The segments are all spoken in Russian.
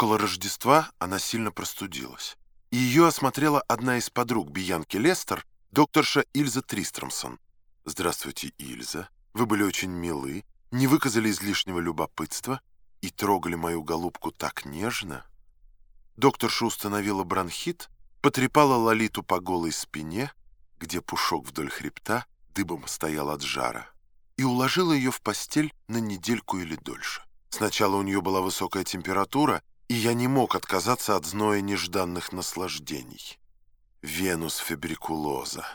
Около Рождества она сильно простудилась. И ее осмотрела одна из подруг Биянки Лестер, докторша Ильза Тристромсон. «Здравствуйте, Ильза. Вы были очень милы, не выказали излишнего любопытства и трогали мою голубку так нежно». Докторша установила бронхит, потрепала Лолиту по голой спине, где пушок вдоль хребта дыбом стоял от жара, и уложила ее в постель на недельку или дольше. Сначала у нее была высокая температура, и я не мог отказаться от зноя нежданных наслаждений. Венус фебрикулоза.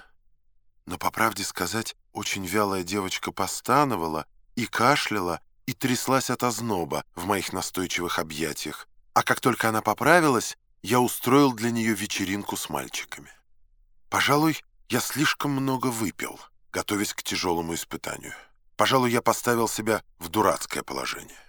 Но, по правде сказать, очень вялая девочка постановала и кашляла, и тряслась от озноба в моих настойчивых объятиях. А как только она поправилась, я устроил для нее вечеринку с мальчиками. Пожалуй, я слишком много выпил, готовясь к тяжелому испытанию. Пожалуй, я поставил себя в дурацкое положение.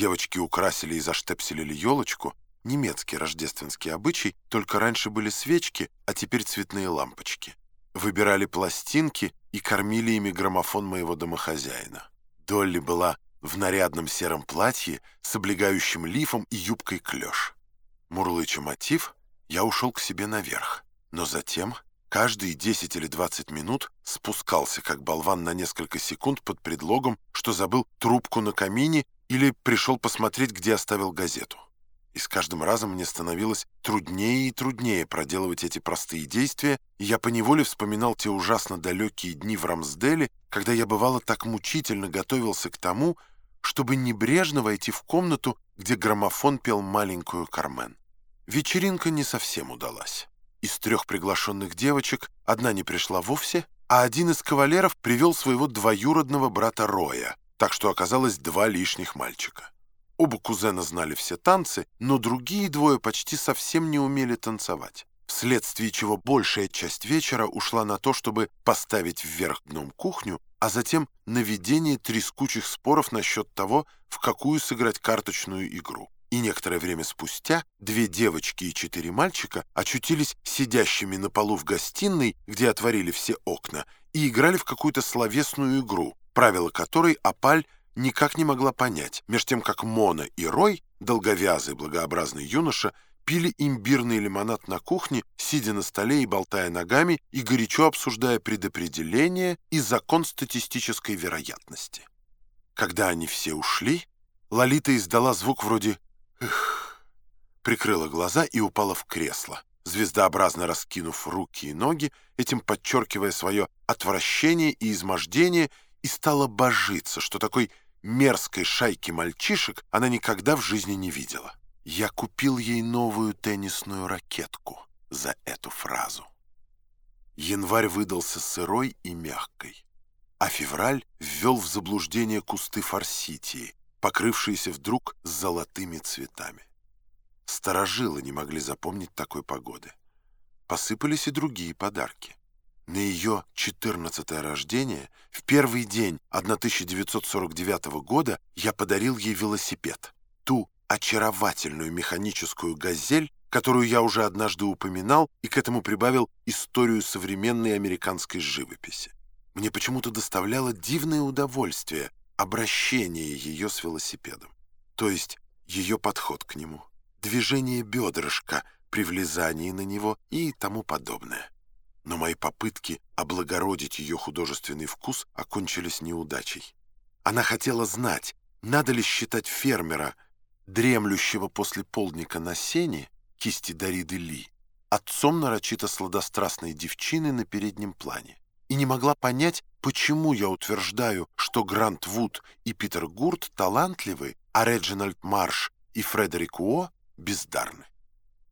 Девочки украсили и заштепселили елочку, немецкий рождественский обычай, только раньше были свечки, а теперь цветные лампочки. Выбирали пластинки и кормили ими граммофон моего домохозяина. Долли была в нарядном сером платье с облегающим лифом и юбкой клеш. Мурлыча мотив, я ушел к себе наверх, но затем каждые 10 или 20 минут спускался, как болван, на несколько секунд под предлогом, что забыл трубку на камине или пришел посмотреть, где оставил газету. И с каждым разом мне становилось труднее и труднее проделывать эти простые действия, и я поневоле вспоминал те ужасно далекие дни в Рамсделе, когда я бывало так мучительно готовился к тому, чтобы небрежно войти в комнату, где граммофон пел маленькую Кармен. Вечеринка не совсем удалась. Из трех приглашенных девочек одна не пришла вовсе, а один из кавалеров привел своего двоюродного брата Роя, так что оказалось два лишних мальчика. Оба кузена знали все танцы, но другие двое почти совсем не умели танцевать, вследствие чего большая часть вечера ушла на то, чтобы поставить вверх дном кухню, а затем на ведение трескучих споров насчет того, в какую сыграть карточную игру. И некоторое время спустя две девочки и четыре мальчика очутились сидящими на полу в гостиной, где отворили все окна, и играли в какую-то словесную игру, правила которой Апаль никак не могла понять, меж тем как Мона и Рой, долговязый благообразный юноша, пили имбирный лимонад на кухне, сидя на столе и болтая ногами, и горячо обсуждая предопределение и закон статистической вероятности. Когда они все ушли, Лолита издала звук вроде «эх», прикрыла глаза и упала в кресло, звездообразно раскинув руки и ноги, этим подчеркивая свое отвращение и измождение и стала божиться, что такой мерзкой шайки мальчишек она никогда в жизни не видела. Я купил ей новую теннисную ракетку за эту фразу. Январь выдался сырой и мягкой, а февраль ввел в заблуждение кусты форситии, покрывшиеся вдруг золотыми цветами. Старожилы не могли запомнить такой погоды. Посыпались и другие подарки. На ее 14 рождение, в первый день 1949 года, я подарил ей велосипед. Ту очаровательную механическую «Газель», которую я уже однажды упоминал и к этому прибавил историю современной американской живописи. Мне почему-то доставляло дивное удовольствие обращение ее с велосипедом, то есть ее подход к нему, движение бедрышка при влезании на него и тому подобное но мои попытки облагородить ее художественный вкус окончились неудачей. Она хотела знать, надо ли считать фермера, дремлющего после полдника на сене, кисти Дариды Ли, отцом нарочито сладострастной девчины на переднем плане. И не могла понять, почему я утверждаю, что Грант Вуд и Питер Гурт талантливы, а Реджинальд Марш и Фредерик Уо бездарны.